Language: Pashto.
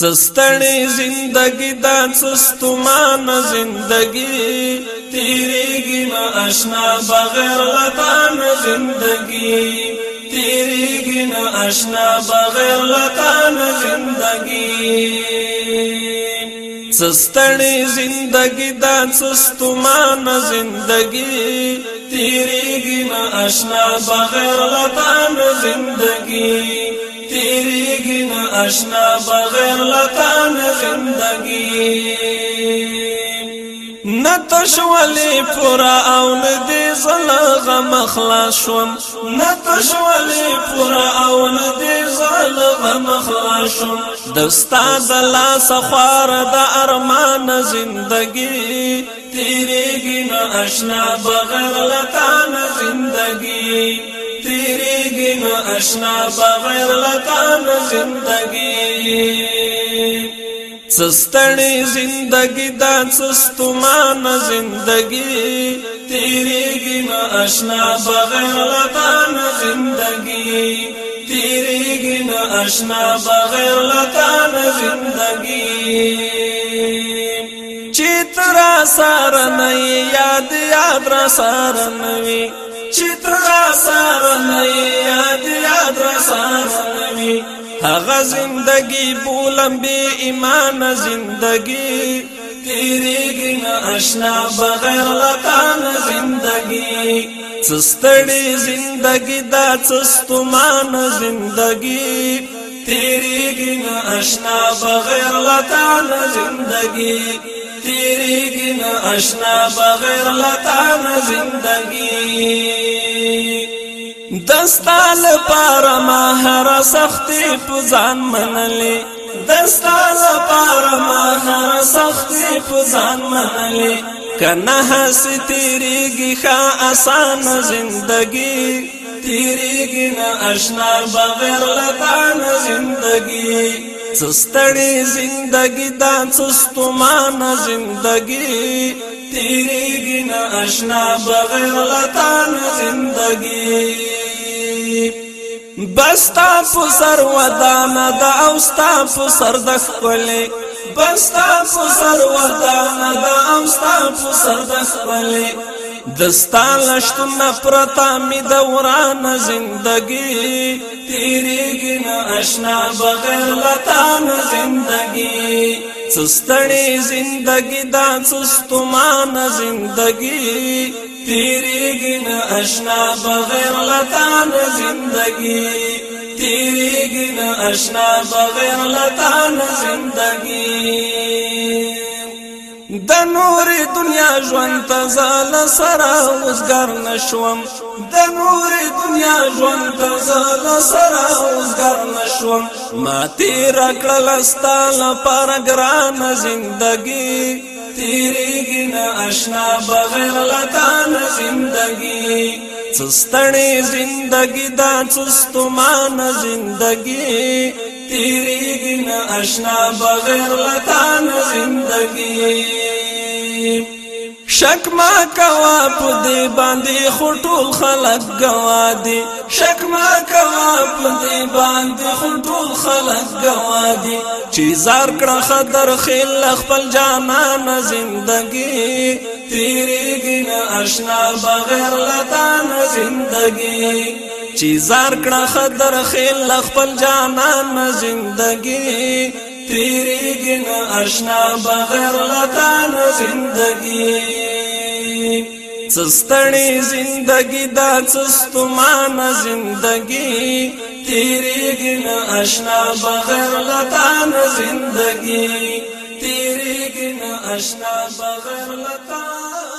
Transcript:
سستړی زندگی دا سستمان زندگی تیریږي ما آشنا بغیر غتان زندگی تیریږي ما آشنا بغیر غتان زندگی سستړی زندگی دا سستمان زندگی تیریږي ما آشنا بغیر غتان زندگی تیریږي نه آشنا بغیر لتا نه زندگی نه تشولی پورا او نه دې زلا غم خلاص شوم نه تشولی پورا او نه دې زلا غم خلاص شوم د استاد لاس خوار د ارمان زندگی تیریږي نه آشنا بغیر لتا نه زندگی تیریږي نو آشنا بغیر لتان زندگی سستړی زندگی دا سستمان زندگی تیریږي نو آشنا بغیر لتان زندگی تیریږي نو آشنا بغیر لتان زندگی چترا سره نه یاد یاد را سره نه چې تر سره نه یاد یاد را سره وي هغه زندگی بولم به ایمان زندگی تیریږي نه آشنا بغیر لکان زندگی څستړي زندگی دا څستمان زندگی تیریږي نه آشنا بغیر لکان زندگی تیریږي نه آشنا بغیر لتا نه زندگی دستال پار ما هر سختي پزان منلي دستال پار ما هر سختي پزان منلي کنه هس تیریږي ښا آسان زندگی تیریږي نه آشنا بغیر لتا نه زندگی سستړی زندگی دا سستمان زندگی تیریږي نه آشنا بغیر غلطان زندگی بستا په سر ودان دا او ستا په سر د خپلې بستا په سر ودان دا او ستا په سر د خپلې دستا لشتون پرتا می دوران زندگی تیریگی نا اشنا بغیر لطان زندگی سستنی زندگی دا سستمان زندگی تیریگی نا اشنا بغیر لطان زندگی تیریگی نا اشنا بغیر لطان زندگی د نور دنیا ژوند تزال سره اوسګر نشوم د نور دنیا ژوند تزال سره اوسګر نشوم ما تیر کړل استال پر ګران زندگی تیریږي نه آشنا بغیر لتان زندگی څستړې زندگی دا څستمان زندگی تیریږي نه آشنا بغیر لتا نه زندګي شک ما کوا په دې باندې خټول خلق گوا دي شک ما کوا په دې باندې خټول خلق گوا دي چې زار کړه خطر خل خپل جانان زندګي تیریږي نه آشنا بغیر لتا نه زندګي چې زار کړه خضر خیل خپل جانان ما زندگی تیریږي نه آشنا بغیر لتان زندگی سستړی زندگی دا سستمان زندگی تیریږي نه آشنا بغیر لتان زندگی تیریږي نه آشنا بغیر لتان